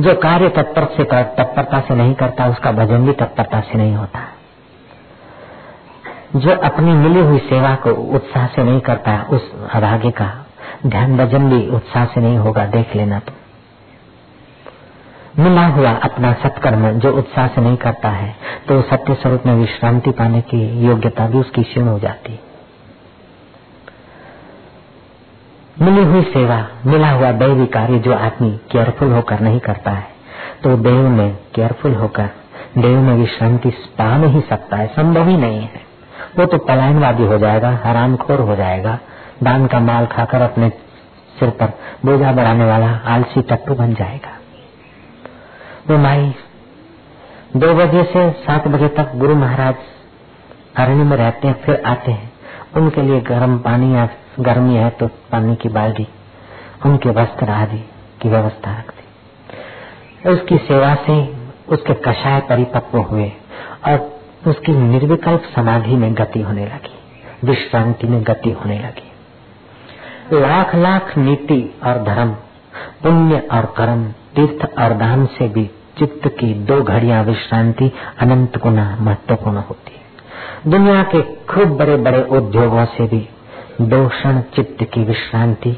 जो कार्य तत्पर से तत्परता से नहीं करता, उसका भजन भी तत्परता से नहीं होता। जो अपनी मिली हुई सेवा को उत्साह से नहीं करता, उस अभागे का ध्यान भजन भी उत्साह से नहीं होगा, देख लेना तो। मिला हुआ अपना सत्कर्म जो उत्साह से नहीं करता है तो सत्य स्वरूप में विश्रांति पाने की योग्यता भी उसकी क्षीण हो जाती है। मिली हुई सेवा, मिला हुआ दैवी कार्य जो आदमी केयरफुल होकर नहीं करता है तो देव में केयरफुल होकर, देव में विश्रांति पा नहीं सकता है, संभव ही नहीं है। वो तो पलायनवादी हो जाएगा, हरामखोर हो जाएगा, दान का माल खाकर अपने सिर पर बोझा बढ़ाने वाला आलसी टट्टू बन जाएगा। वो माई, दो बजे से सात बजे तक गुरु महाराज अरण्य में रहते हैं, फिर आते हैं। उनके लिए गर्म पानी या गर्मी है तो पानी की बाल्टी उनके वस्त्र आदि की व्यवस्था रखती। उसकी सेवा से उसके कषाय परिपक्व हुए और उसकी निर्विकल्प समाधि में गति होने लगी, विश्रांति में गति होने लगी। लाख लाख नीति और धर्म, पुण्य और कर्म, तीर्थ और दान से भी चित्त की दो घड़िया विश्रांति अनंत गुना महत्वपूर्ण होती। है दुनिया के खूब बड़े बड़े उद्योगों से भी दो क्षण चित्त की विश्रांति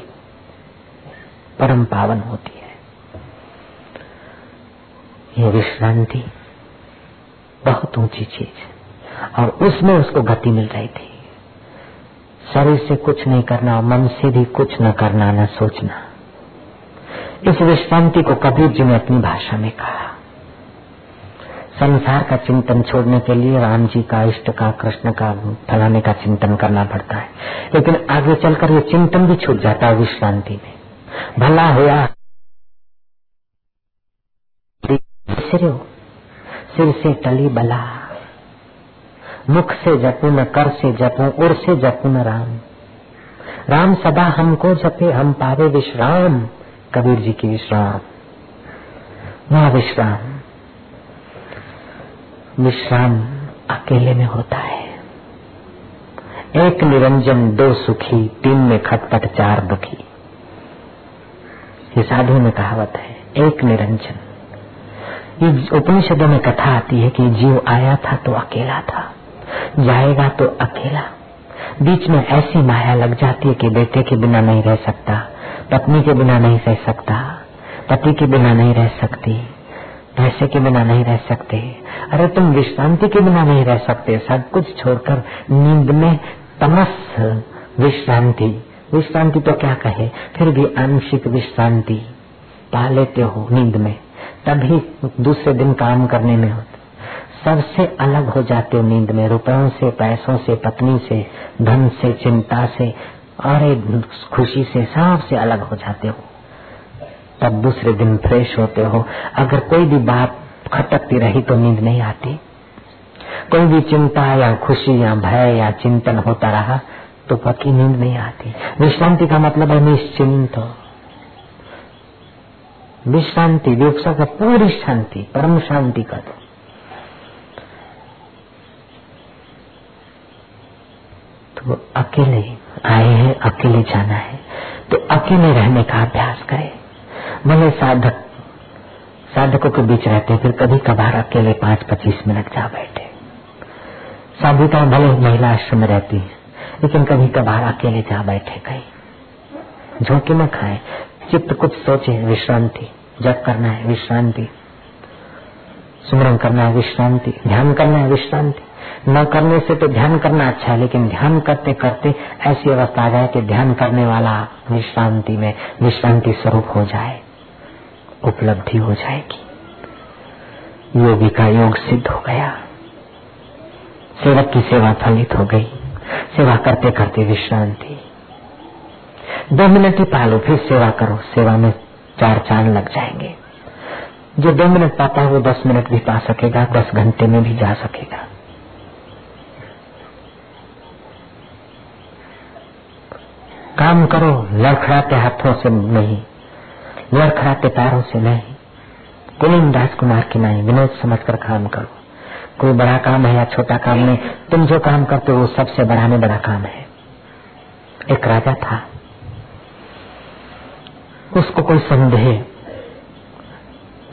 परम पावन होती है। ये विश्रांति बहुत ऊँची चीज़ है और उसमें उसको गति मिल रही थी। शरीर से कुछ नहीं करना और मन से भी कुछ न करना, न सोचना। इस विश्रांति को कबीर जी ने अपनी भाषा में कहा। संसार का चिंतन छोड़ने के लिए राम जी का इष्ट का, कृष्ण का, फलाने का चिंतन करना पड़ता है। लेकिन आगे चलकर ये चिंतन भी छूट जाता है विश्रांति में। भला हुआ सिर से टली बला। मुख से जपू न कर से जपू उर से जपू न राम। राम सदा हमको जपे, हम पावे विश्राम। कबीर जी की विश्राम। वह विश्राम विश्राम अकेले में होता है। एक निरंजन, दो सुखी, तीन में खटपट, चार दुखी। ये साधु में कहावत है, एक निरंजन। ये उपनिषदों में कथा आती है कि जीव आया था तो अकेला था, जाएगा तो अकेला। बीच में ऐसी माया लग जाती है कि बेटे के बिना नहीं रह सकता, पत्नी के बिना नहीं रह सकता, पति के बिना नहीं रह सकती, पैसे के बिना नहीं रह सकते। अरे तुम विश्रांति के बिना नहीं रह सकते। सब कुछ छोड़कर नींद में तमस विश्रांति। विश्रांति तो क्या कहे? फिर भी आंशिक विश्रांति पा लेते हो नींद में। तभी दूसरे दिन काम करने में होते। सबसे अलग हो जाते हो नींद में। रुपयों से, पैसों से, पत्नी से, धन से, चिंता से और खुशी से सबसे अलग हो जाते हो। तब दूसरे दिन फ्रेश होते हो। अगर कोई भी बात खटकती रही तो नींद नहीं आती। कोई भी चिंता या खुशी या भय या चिंतन होता रहा तो पक्की नींद नहीं आती। विश्रांति का मतलब है निश्चिंत। विश्रांति विवसा का पूरी शांति, परम शांति का दो। तो अकेले आए हैं, अकेले जाना है। तो अकेले रहने का अभ्यास करें। भले साधक साधकों के बीच रहते फिर कभी कभार अकेले पाँच पच्चीस मिनट जा बैठे। साधुता भले महिला आश्रम में रहती है, लेकिन कभी कभार अकेले जा बैठे कहीं। झोंके में खाए, चित्त कुछ सोचे, विश्रांति जब करना है, विश्रांति। सुमरन करना है, विश्रांति। ध्यान करना है, विश्रांति। न करने से तो ध्यान करना अच्छा है लेकिन ध्यान करते करते ऐसी अवस्था आ जाए कि ध्यान करने वाला विश्रांति में, विश्रांति स्वरूप हो जाए। उपलब्धि हो जाएगी। योगी का योग सिद्ध हो गया। सेवक की सेवा फलित हो गई। सेवा करते करते विश्रांति। दो मिनट ही पालो, फिर सेवा करो। सेवा में चार चाँद लग जाएँगे। जो दो मिनट पाता है, वो दस मिनट भी पा सकेगा, दस घंटे में भी जा सकेगा। काम करो, लड़खड़ाते हाथों से नहीं। लड़खड़ाते पैरों से नहीं कुलीन राजकुमार की नहीं विनोद समझकर काम करो। कोई बड़ा काम है या छोटा काम नहीं, तुम जो काम करते हो वो सबसे बड़ा में बड़ा काम है। एक राजा था। उसको कोई संदेह,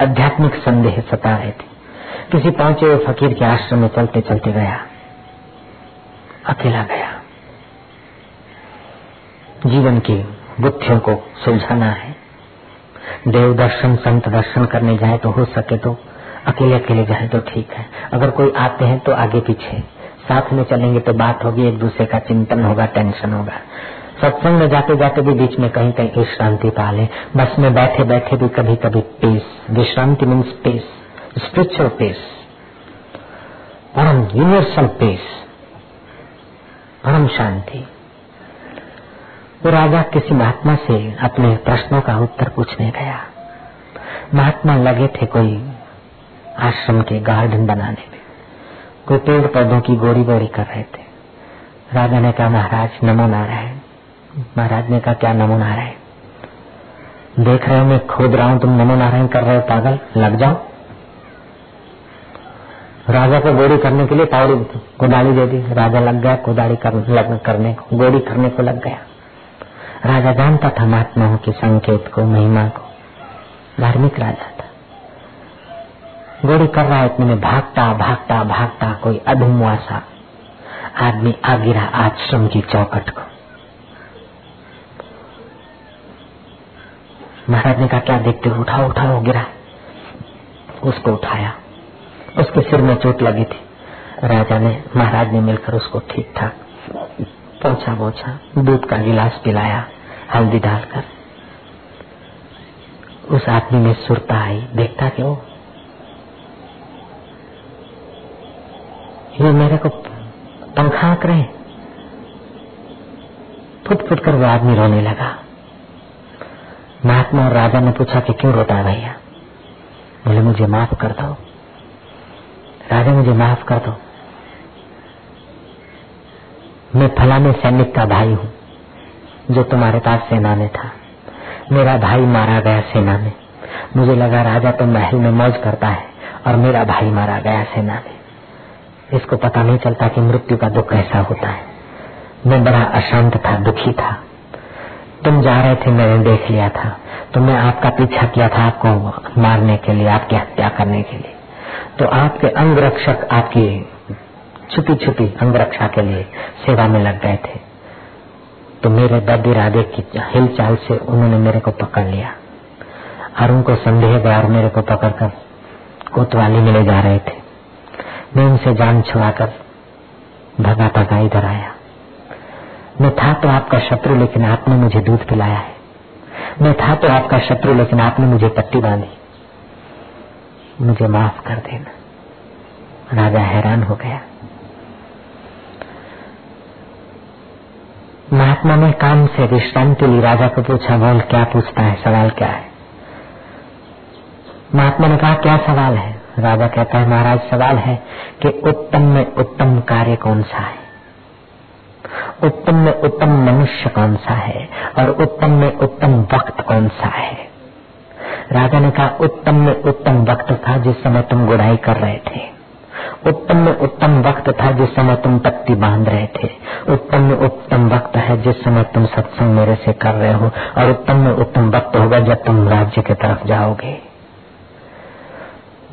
आध्यात्मिक संदेह सता रहे थे। किसी पहुँचे हुए फकीर के आश्रम में चलते चलते गया। अकेला गया। जीवन की बुद्धियों को सुलझाना है। देव दर्शन, संत दर्शन करने जाए तो हो सके तो अकेले अकेले जाए तो ठीक है। अगर कोई आते हैं तो आगे पीछे। साथ में चलेंगे तो बात होगी, एक दूसरे का चिंतन होगा टेंशन होगा। सत्संग में जाते जाते भी बीच में कहीं कहीं विश्रांति पाले। बस में बैठे बैठे भी कभी कभी पीस विश्रांति मीन्स पीस स्पिरिचुअल पीस परम यूनिवर्सल पीस परम शांति। वो राजा किसी महात्मा से अपने प्रश्नों का उत्तर पूछने गया। महात्मा लगे थे कोई आश्रम के गार्डन बनाने में। कोई पेड़ पौधों की गोरी गोड़ी कर रहे थे। राजा ने कहा महाराज नमो नारायण महाराज ने कहा क्या नमो नारायण देख रहे हो मैं खोद रहा हूँ तुम नमो नारायण कर रहे हो पागल। लग जाओ। राजा को गोड़ी करने के लिए पावड़ी कुदाड़ी दे दी। राजा लग गया कुदाड़ी कर, करने को गोड़ी करने को लग गया। राजा जानता था महात्माओं के संकेत को, महिमा को। धार्मिक राजा था। गोड़ी कर रहा इतने में भागता भागता भागता कोई अधुमुआ सा आदमी आ गिरा आश्रम की चौकट को। महाराज ने कहा, क्या देखते हो? उठाओ उठाओ, गिरा। उसको उठाया। उसके सिर में चोट लगी थी। राजा ने, महाराज ने मिलकर उसको ठीक ठाक पहुँचा पहुँचा दूध का गिलास पिलाया, हल्दी डालकर। उस आदमी में सुरता आई, देखता क्यों ये मेरे को पंखा रहे फुट फुट कर वो आदमी रोने लगा। महात्मा और राजा ने पूछा कि क्यों रोता भैया? बोले, मुझे माफ़ कर दो। राजा, मुझे माफ़ कर दो। मैं फलाने सैनिक का भाई हूँ, जो तुम्हारे पास सेना में था। मेरा भाई मारा गया सेना में मुझे लगा राजा तो महल में मौज करता है और मेरा भाई मारा गया सेना में इसको पता नहीं चलता कि मृत्यु का दुख कैसा होता है। मैं बड़ा अशांत था, दुखी था। तुम जा रहे थे, मैंने देख लिया था। तो मैं आपका पीछा किया था आपको मारने के लिए, आपकी हत्या करने के लिए। तो आपके अंग रक्षक आपकी छुपी छुपी अंग रक्षा के लिए सेवा में लग गए थे। तो मेरे दादी राधे की हिलचाल से उन्होंने मेरे को पकड़ लिया और उनको संदेह गया मेरे को पकड़कर कोतवाली में ले जा रहे थे। मैं उनसे जान छुड़ाकर भगा भगा इधर आया। मैं था तो आपका शत्रु, लेकिन आपने मुझे दूध पिलाया है। मैं था तो आपका शत्रु, लेकिन आपने मुझे पट्टी बांधी। मुझे माफ़ कर देना। राजा हैरान हो गया। महात्मा ने काम से विश्राम के लिए राजा को पूछा, बोल, क्या पूछता है? सवाल क्या है? महात्मा ने कहा, क्या सवाल है? राजा कहता है, महाराज, सवाल है कि उत्तम में उत्तम कार्य कौन सा है? उत्तम में उत्तम मनुष्य कौन सा है? और उत्तम में उत्तम वक्त कौन सा है? राजा ने कहा, उत्तम में उत्तम वक्त था जिस समय तुम गुड़ाई कर रहे थे। उत्तम में उत्तम वक्त था जिस समय तुम पत्ती बाँध रहे थे। उत्तम में उत्तम वक्त है जिस समय तुम सत्संग मेरे से कर रहे हो और उत्तम में उत्तम वक्त होगा जब तुम राज्य की तरफ़ जाओगे।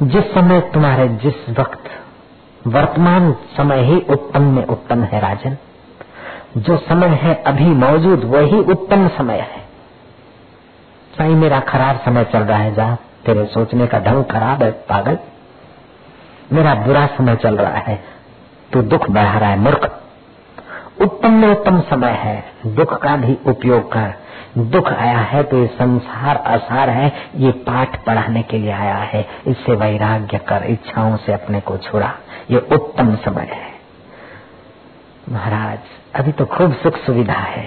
जिस समय तुम्हारे जिस वक्त वर्तमान समय ही उत्तम में उत्तम है राजन, जो समय है अभी मौजूद, वही उत्तम समय है। सही मेरा खराब समय चल रहा है जा तेरे सोचने का ढंग खराब है, पागल। मेरा बुरा समय चल रहा है, तू दुख बढ़ा रहा है, मूर्ख। उत्तम में उत्तम समय है, दुख का भी उपयोग कर। दुख आया है तो ये संसार आसार है, ये पाठ पढ़ाने के लिए आया है। इससे वैराग्य कर, इच्छाओं से अपने को छुड़ा। ये उत्तम समय है। महाराज, अभी तो खूब सुख सुविधा है।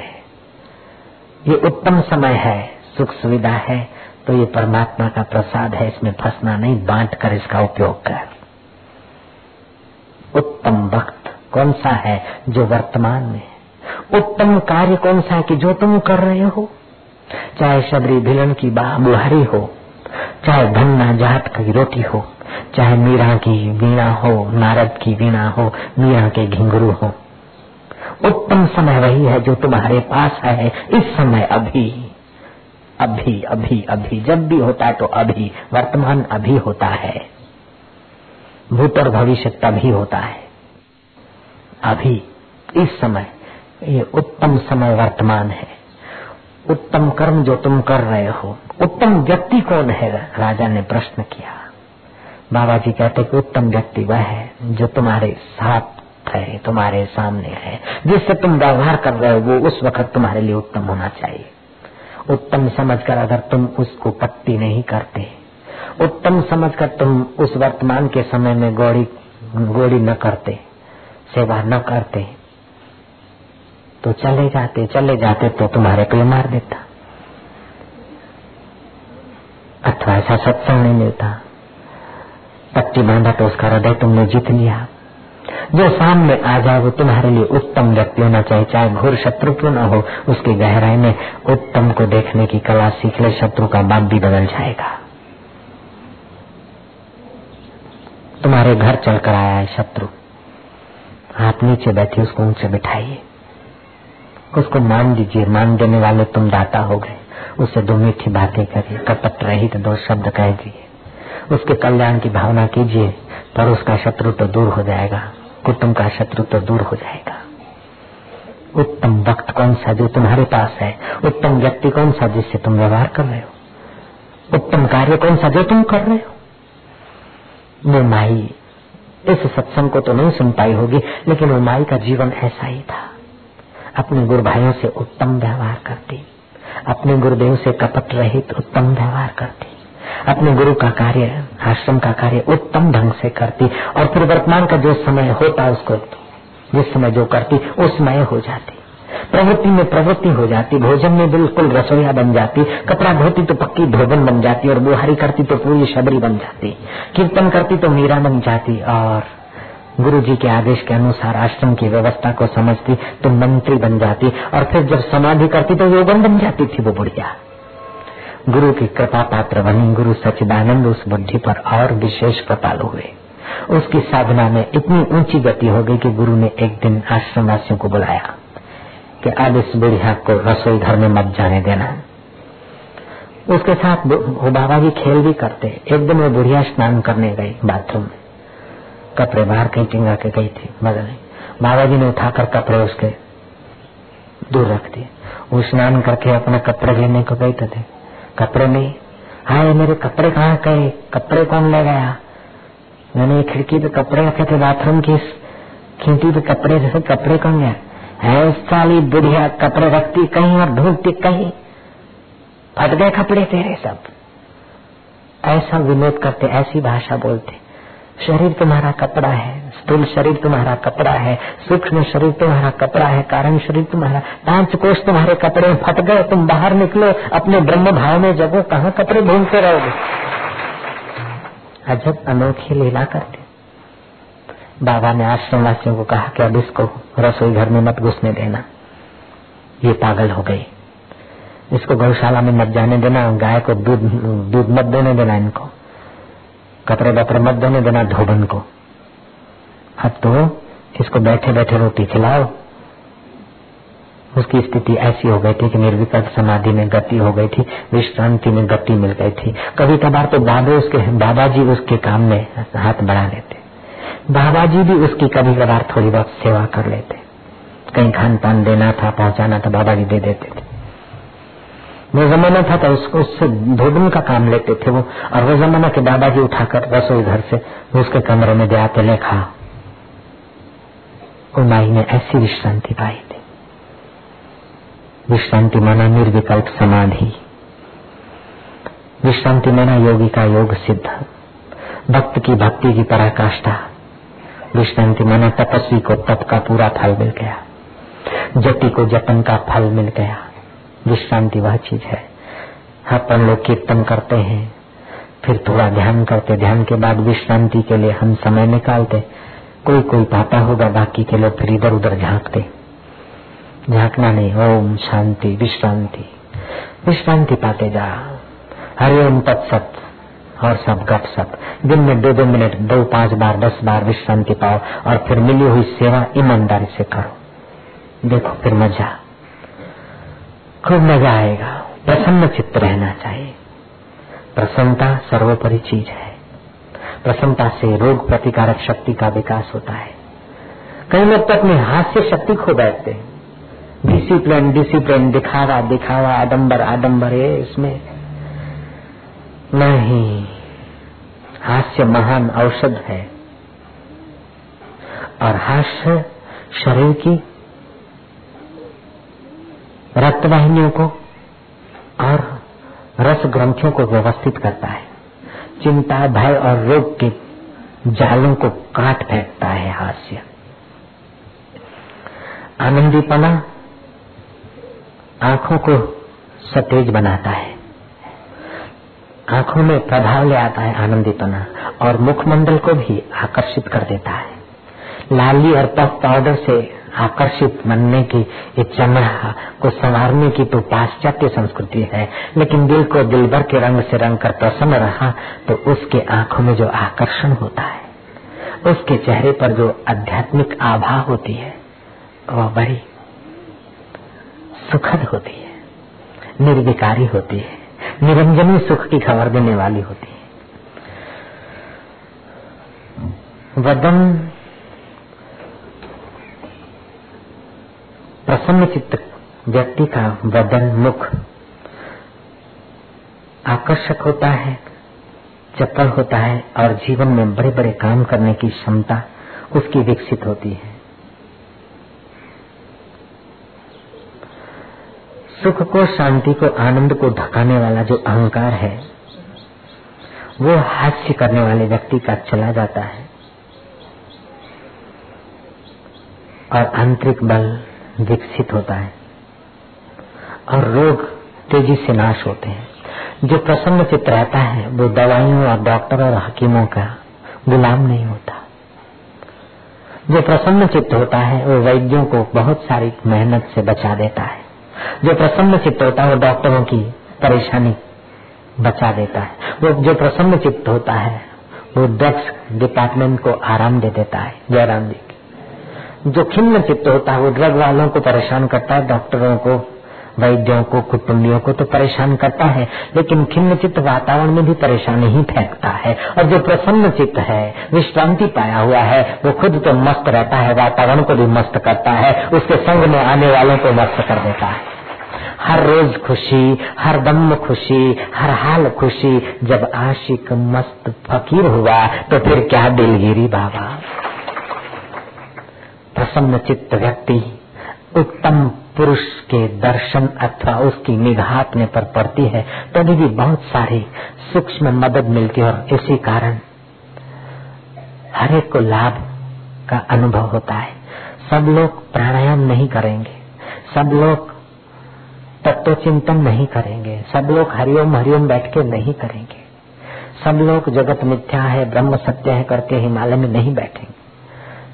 ये उत्तम समय है, सुख सुविधा है तो ये परमात्मा का प्रसाद है, इसमें फंसना नहीं बांट कर इसका उपयोग कर। उत्तम वक्त कौन सा है जो वर्तमान में उत्तम कार्य कौन सा है कि जो तुम कर रहे हो? चाहे शबरी भिलन की बुहारी हो, चाहे धन्ना जात की रोटी हो, चाहे मीरा की वीणा हो, नारद की वीणा हो, मीरा के घिंगरू हो। उत्तम समय वही है जो तुम्हारे पास है। इस समय अभी अभी अभी अभी, जब भी होता है तो अभी, वर्तमान अभी होता है। भूत और भविष्य तभी होता है। अभी, इस समय, ये उत्तम समय वर्तमान है। उत्तम कर्म जो तुम कर रहे हो, उत्तम व्यक्ति कौन है? राजा ने प्रश्न किया। बाबा जी कहते कि उत्तम व्यक्ति वह है जो तुम्हारे साथ है, तुम्हारे सामने है। जिससे तुम व्यवहार कर रहे हो, वो उस वक्त तुम्हारे लिए उत्तम होना चाहिए। उत्तम समझकर अगर तुम उसको पट्टी नहीं करते उत्तम समझकर तुम उस वर्तमान के समय में गौड़ी, गोड़ी न करते, सेवा न करते। तो चले जाते चले जाते तो तुम्हारे को मार देता। अथवा ऐसा सत्संग नहीं मिलता। पट्टी बांधा तो उसका हृदय तुमने जीत लिया। जो सामने आ जाए वो तुम्हारे लिए उत्तम व्यक्ति होना चाहिए, चाहे घोर शत्रु क्यों न हो। उसकी गहराई में उत्तम को देखने की कला सीख ले, शत्रु का बाप भी बदल जाएगा। तुम्हारे घर चलकर आया है शत्रु। आप नीचे बैठे, उसको ऊँचे बिठाइए। उसको मान दीजिए, मान देने वाले तुम दाता हो गए। उससे दो मीठी बातें करिए, कपट रहित दो शब्द कह दिए। उसके कल्याण की भावना कीजिए, पर उसका शत्रु तो दूर हो जाएगा। कुटुंब का शत्रु तो दूर हो जाएगा। उत्तम वक्त कौन सा जो तुम्हारे पास है? उत्तम व्यक्ति कौन सा जिससे तुम व्यवहार कर रहे हो? उत्तम कार्य कौन सा जो तुम कर रहे हो? वो माई इस सत्संग को तो नहीं सुन पाई होगी, लेकिन वो माई का जीवन ऐसा ही था। अपने गुरु भाइयों से उत्तम व्यवहार करती। अपने गुरुदेव से कपट रहित उत्तम व्यवहार करती। अपने गुरु का कार्य, आश्रम का कार्य उत्तम ढंग से करती, और फिर वर्तमान का जो समय होता उसको, जिस समय जो करती उसमय हो जाती। प्रवृत्ति में प्रवृत्ति हो जाती, भोजन में बिल्कुल रसोईया बन जाती, कपड़ा धोती तो पक्की धोबन बन जाती और बुहारी करती तो पूरी शबरी बन जाती, कीर्तन करती तो मीरा बन जाती और गुरु जी के आदेश के अनुसार आश्रम की व्यवस्था को समझती तो मंत्री बन जाती और फिर जब समाधि करती तो योगन बन जाती थी वो बुढ़िया। गुरु की कृपा पात्र बनी, गुरु सचिदानंद उस बुद्धि पर और विशेष कृपालु हुए। उसकी साधना में इतनी ऊँची गति हो गई कि गुरु ने एक दिन आश्रम वासियों को बुलाया। कि अब इस बुढ़िया को रसोई घर में मत जाने देना। उसके साथ वो बाबा जी खेल भी करते। एक दिन वो बुढ़िया स्नान करने गई बाथरूम में। कपड़े बाहर कहीं टिंगा के गई थी, मगर बाबा जी ने उठाकर कपड़े उसके दूर रख दिए। वो स्नान करके अपने कपड़े लेने को गई थे कपड़े नहीं हाय, मेरे कपड़े कहाँ गए? कपड़े कौन ले गया? मैंने खिड़की पे कपड़े रखे थे, बाथरूम की खिड़की पे कपड़े, जैसे कपड़े कौन गया है साली बुढ़िया कपड़े रखती कहीं और ढूंढती कहीं। फट गए कपड़े तेरे सब। ऐसा विनोद करते, ऐसी भाषा बोलते। शरीर तुम्हारा कपड़ा है, स्थूल शरीर तुम्हारा कपड़ा है, सूक्ष्म शरीर तुम्हारा कपड़ा है, कारण शरीर तुम्हारा पाँच कोष तुम्हारे कपड़े फट गए, तुम बाहर निकलो, अपने ब्रह्म भाव में जगो, कहाँ कपड़े ढूंढते रहोगे? अजब अनोखी लीला करते। बाबा ने आश्रम वासियों को कहा कि अब इसको रसोई घर में मत घुसने देना। ये पागल हो गई। इसको गौशाला में मत जाने देना, गाय को दूध दूध मत देने देना इनको। कपड़े बपड़े मत देने देना धोबन को। अब तो इसको बैठे बैठे रोटी खिलाओ। उसकी स्थिति ऐसी हो गई थी कि निर्विकल्प समाधि में गति हो गई थी, विश्रांति में गति मिल गई थी। कभी कभार तो बाबे उसके बाबा जी उसके काम में हाथ बढ़ा लेते। बाबा जी भी उसकी कभी कभार थोड़ी बहुत सेवा कर लेते। कहीं खान पान देना था, पहुंचाना था बाबा जी दे देते थे। वो जमाना था तो उसको उससे धोबन का काम लेते थे वो। और वो जमाना के दादाजी उठाकर रसोई घर से उसके कमरे में दे आते, ले खा। माई ने ऐसी विश्रांति पाई थी। विश्रांति माना निर्विकल्प समाधि। विश्रांति माना योगी का योग सिद्ध। भक्त की भक्ति की पराकाष्ठा। विश्रांति माना तपस्वी को तप का पूरा फल मिल गया। जति को जतन का फल मिल गया। विश्रांति वह चीज़ है। अपन लोग कीर्तन करते हैं। फिर थोड़ा ध्यान करते। ध्यान के बाद विश्रांति के लिए हम समय निकालते। कोई कोई पाता होगा, बाकी के लोग फिर इधर उधर झांकते। झांकना नहीं। ओम शांति, विश्रांति। विश्रांति पाते जा हरिओम तत्सत। और सब गप सप। दिन में दो दो मिनट, दो पाँच बार, दस बार विश्रांति पाओ और फिर मिली हुई सेवा ईमानदारी से करो। देखो फिर मज़ा। खूब मज़ा आएगा। प्रसन्न चित्त रहना चाहिए। प्रसन्नता सर्वोपरि चीज़ है। प्रसन्नता से रोग प्रतिकारक शक्ति का विकास होता है। कई लोग तो अपनी हास्य शक्ति खो बैठते हैं। डिसिप्लिन डिसिप्लिन दिखावा दिखावा आडम्बर आडम्बर है इसमें नहीं। हास्य महान औषध है। और हास्य शरीर की रक्तवाहिनियों को और रस ग्रंथियों को व्यवस्थित करता है। चिंता, भय और रोग के जालों को काट फेंकता है हास्य। आनंदीपना आँखों को सतेज बनाता है। आँखों में प्रभाव ले आता है आनंदीपना और मुखमंडल को भी आकर्षित कर देता है। लाली और पफ पाउडर से आकर्षित बनने की ये चमड़ा को संवारने की तो पाश्चात्य संस्कृति है, लेकिन दिल को दिल भर के रंग से रंग कर प्रसन्न रहा तो उसके आँखों में जो आकर्षण होता है, उसके चेहरे पर जो आध्यात्मिक आभा होती है, वह बड़ी सुखद होती है, निर्विकारी होती है। निरंजनी सुख की खबर देने वाली होती है। वदन प्रसन्न चित्त व्यक्ति का वदन मुख आकर्षक होता है चपल होता है और जीवन में बड़े बड़े काम करने की क्षमता उसकी विकसित होती है। सुख को, शांति को, आनंद को ढकाने वाला जो अहंकार है, वो हास्य करने वाले व्यक्ति का चला जाता है। और आंतरिक बल विकसित होता है और रोग तेज़ी से नाश होते हैं। जो प्रसन्न चित्त रहता है, वो दवाइयों और डॉक्टर और हकीमों का गुलाम नहीं होता। जो प्रसन्न चित्त होता है, वो वैद्यों को बहुत सारी मेहनत से बचा देता है। जो प्रसन्न चित्त होता है वो डॉक्टरों की परेशानी बचा देता है। वो जो प्रसन्न चित्त होता है, वो ड्रग्स डिपार्टमेंट को आराम दे देता है, जयराम जी जो खिन्न चित्त होता है, वो ड्रग वालों को परेशान करता है, डॉक्टरों को वैद्यों को, कुटुंबियों को तो परेशान करता है, लेकिन खिन्न चित्त वातावरण में भी परेशानी ही फेंकता है। और जो प्रसन्न चित्त है, विश्रांति पाया हुआ है, वो खुद तो मस्त रहता है, वातावरण को भी मस्त करता है, उसके संग में आने वालों को मस्त कर देता है। हर रोज खुशी, हर दम खुशी, हर हाल खुशी, जब आशिक मस्त फकीर हुआ तो फिर क्या दिलगिरी बाबा? प्रसन्न चित्त व्यक्ति, उत्तम पुरुष के दर्शन अथवा उसकी निगाह अपने पर पड़ती है, तभी भी बहुत सारी सूक्ष्म मदद मिलती है और इसी कारण हरेक को लाभ का अनुभव होता है। सब लोग प्राणायाम नहीं करेंगे, सब लोग तत्व चिंतन नहीं करेंगे, सब लोग हरिओम हरिओम बैठ के नहीं करेंगे। सब लोग जगत मिथ्या है, ब्रह्म सत्य है करके हिमालय में नहीं बैठेंगे।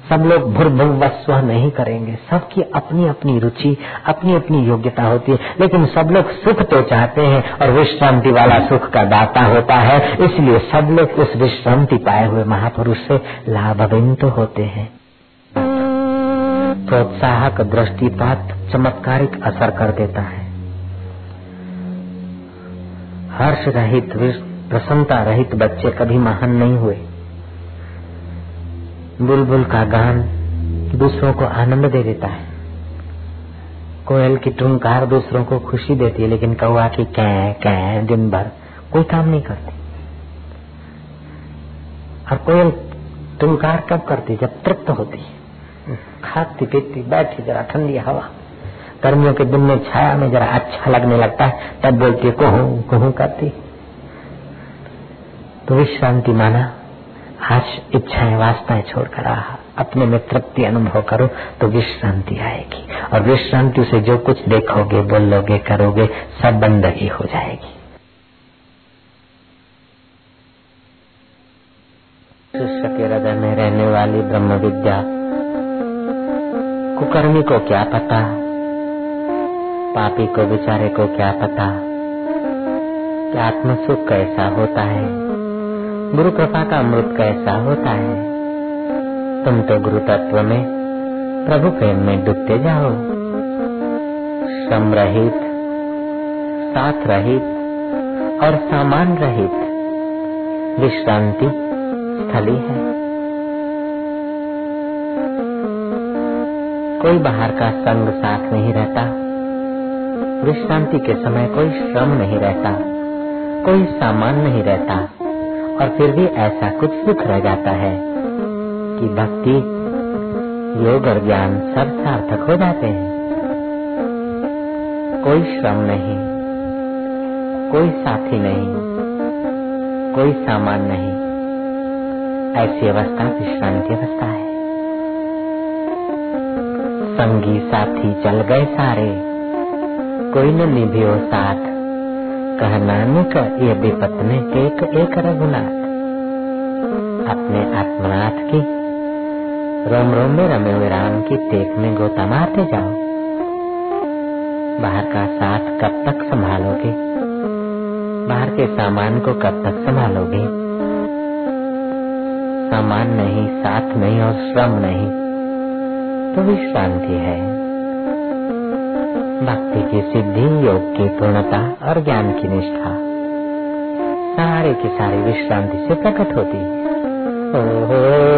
सब लोग भूर्भुवस्व नहीं करेंगे। सबकी अपनी अपनी रुचि अपनी अपनी योग्यता होती है। लेकिन सब लोग सुख तो चाहते हैं और विश्रांति वाला सुख का दाता होता है। इसलिए सब लोग उस विश्रांति पाए हुए महापुरुष से लाभविंत होते हैं। प्रोत्साहक दृष्टिपात चमत्कारिक असर कर देता है। हर्ष रहित, प्रसन्नता रहित बच्चे कभी महान नहीं हुए। बुलबुल का गान दूसरों को आनंद दे देता है। कोयल की टुनकार दूसरों को खुशी देती है, लेकिन कौआ की कै कै, दिन भर कोई काम नहीं करती। और कोयल टुनकार कब करती? जब तृप्त होती है। खाती पीती, बैठी जरा ठंडी हवा। गर्मियों के दिन में छाया में जरा अच्छा लगने लगता है, तब बोलती है, कोहू कोहू करती तो विश्रांति माना आज इच्छाएँ वास्ताएँ छोड़कर आ, अपने में तृप्ति अनुभव करो तो विश्रांति आएगी। और विश्रांति से जो कुछ देखोगे, बोलोगे, करोगे, सब बंदगी हो जाएगी। शिष्य के हृदय में रहने वाली ब्रह्म विद्या, कुकर्मी को क्या पता? पापी को, बेचारे को क्या पता? कि आत्म सुख कैसा होता है? गुरु कृपा का अमृत कैसा होता है? तुम तो गुरु तत्व में, प्रभु प्रेम में डूबते जाओ। श्रम रहित साथ रहित और सामान रहित विश्रांति स्थली है। कोई बाहर का संग साथ नहीं रहता। विश्रांति के समय कोई श्रम नहीं रहता। कोई सामान नहीं रहता। और फिर भी ऐसा कुछ सुख रह जाता है कि भक्ति, योग और ज्ञान सब सार्थक हो जाते हैं। कोई श्रम नहीं, कोई साथी नहीं, कोई सामान नहीं। ऐसी अवस्था विश्रांति अवस्था है। संगी साथी चल गए सारे, कोई न निभियो साथ। कह नानक ये विपत में एक एक रघुनाथ अपने आत्मनाथ की, रोम रोम में रमे हुए राम की टेक में गोता मारते जाओ। बाहर का साथ कब तक संभालोगे? बाहर के सामान को कब तक संभालोगे? सामान नहीं, साथ नहीं और श्रम नहीं तो विश्रांति है। भक्ति की सिद्धि, योग की पूर्णता और ज्ञान की निष्ठा। सारे की सारी विश्रांति से प्रकट होती। है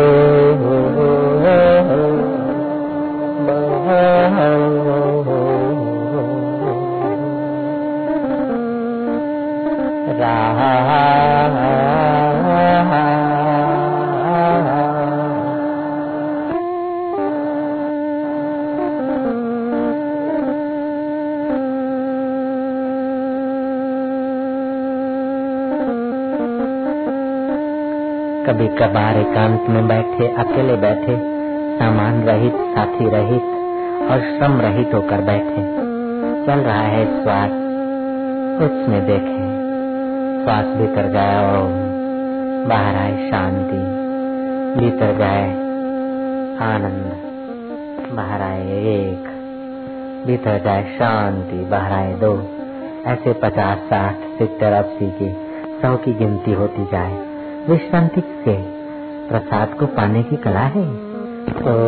कभी कभार एकांत में बैठे, अकेले बैठे, सामान रहित, साथी रहित और श्रम रहित होकर बैठे। चल रहा है श्वास, उसमें देखे। श्वास भीतर जाए और बाहर आए शांति। भीतर जाए आनंद। बाहर आए एक। भीतर जाए शांति। बाहर आए दो। ऐसे पचास साठ सितर अस्सी की सौ की गिनती होती जाए। विश्रांति से प्रसाद को पाने की कला है। ओ,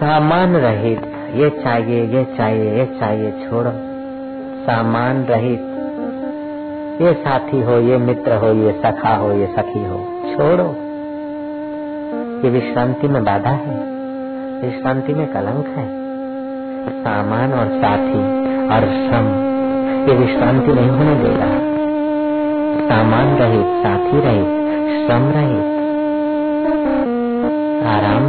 सामान रहित ये चाहिए ये चाहिए ये चाहिए छोड़ो। सामान रहित ये साथी हो ये मित्र हो ये सखा हो ये सखी हो छोड़ो। ये विश्रांति में बाधा है। विश्रांति में कलंक है। सामान और साथी और श्रम ये विश्रांति नहीं होने देगा सामान रहित, साथी रहे श्रम रहित। आराम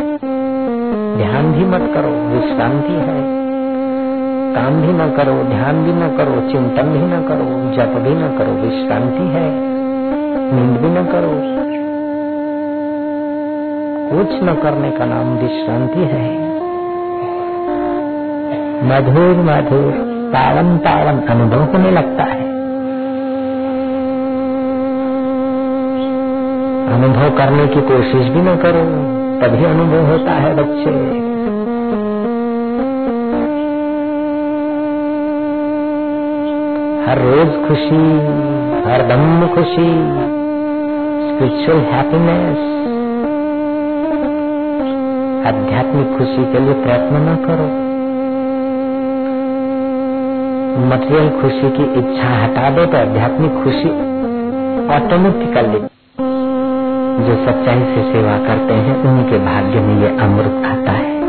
ध्यान भी मत करो, विश्रांति है। काम भी न करो, ध्यान भी न करो, चिंतन भी न करो, जप भी न करो, विश्रांति है। नींद भी न करो। कुछ न करने का नाम विश्रांति है। मधुर मधुर पावन पावन अनुभव होने लगता है। अनुभव करने की कोशिश भी न करो। तभी अनुभव होता है बच्चे। हर रोज खुशी, हर दम खुशी स्पिरिचुअल हैप्पीनेस आध्यात्मिक खुशी के लिए प्रयत्न न करो। मटेरियल खुशी की इच्छा हटा दो तो आध्यात्मिक खुशी ऑटोमेटिकली जो सच्चाई से सेवा करते हैं, उनके भाग्य में ये अमृत आता है।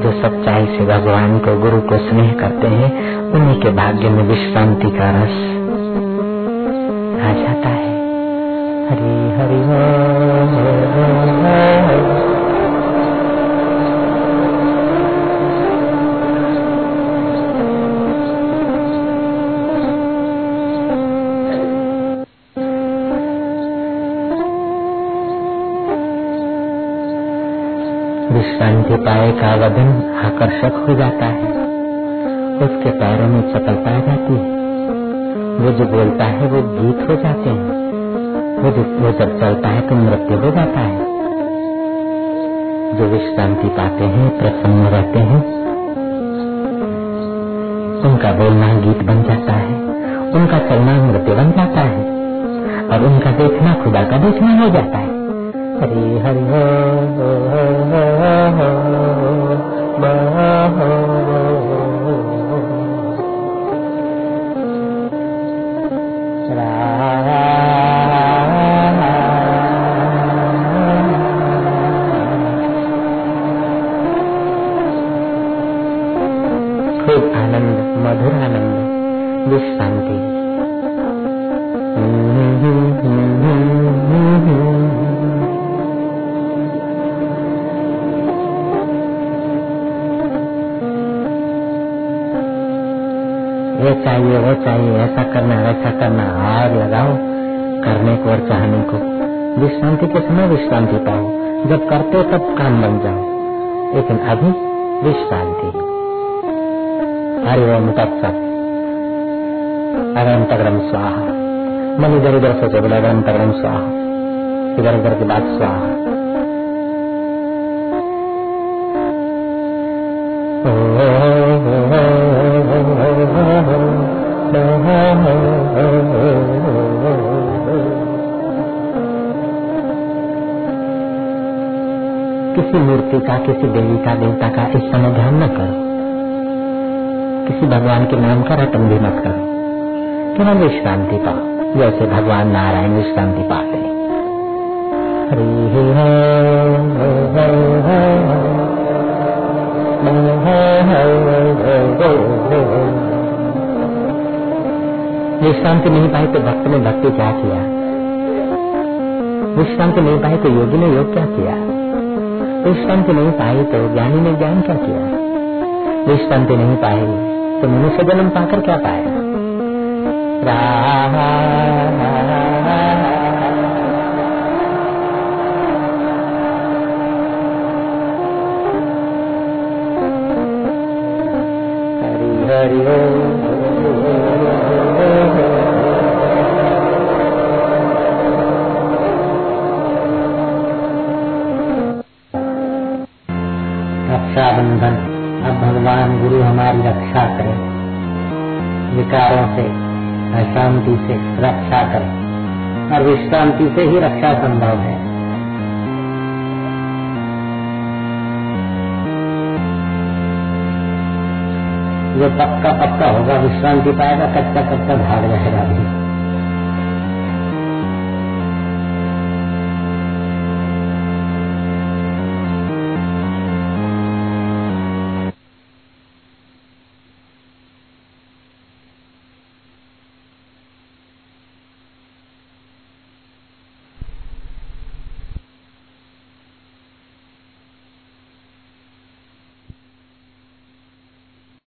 जो सच्चाई से भगवान को, गुरु को स्नेह करते हैं, उन्हीं के भाग्य में विश्रांति का रस विश्रांति पाए का वदन आकर्षक हो जाता है। उसके पैरों में चपलता आ जाती है। वो जो बोलता है, वो गीत हो जाते हैं। वो जो वो जब चलता है तो नृत्य हो जाता है। जो विश्रांति पाते हैं, प्रसन्न रहते हैं, उनका बोलना गीत बन जाता है। उनका चलना नृत्य बन जाता है। और उनका देखना खुदा का देखना हो जाता है। हरि हरि हो खूब आनंद, मधुर आनंद, विश्रांति। ये चाहिए, वो चाहिए, ऐसा करना, वैसा करना आग लगाओ, करने को और चाहने को। विश्रांति के समय विश्रांति पाओ। जब करते तब काम बन जाओ। लेकिन अभी विश्रांति। हरि ओम तत्सत अगरम तगरम स्वाहा। मन इधर उधर सोचे बोले अगरम तगरम स्वाहा। इधर उधर की बात स्वाहा। किसी मूर्ति का, किसी देवी का, देवता का इस समय ध्यान न करो। किसी भगवान के नाम का रटन भी मत करो। केवल विश्रांति पाओ? जैसे भगवान नारायण विश्रांति पाते विश्रांति नहीं पाई तो भक्त ने भक्ति क्या किया? विश्रांति नहीं पाई तो योगी ने योग क्या किया? विश्रांति नहीं पाई तो ज्ञानी ने ज्ञान क्या किया? विश्रांति नहीं पाई तो मनुष्य जन्म पाकर क्या हरि रक्षाबंधन भगवान, गुरु हमारी रक्षा करें। विकारों से, अशांति से रक्षा करें। और विश्रांति से ही रक्षा संभव है। जो पक्का पक्का होगा, विश्रांति पाएगा कच्चा कच्चा भाग रहेगा भी।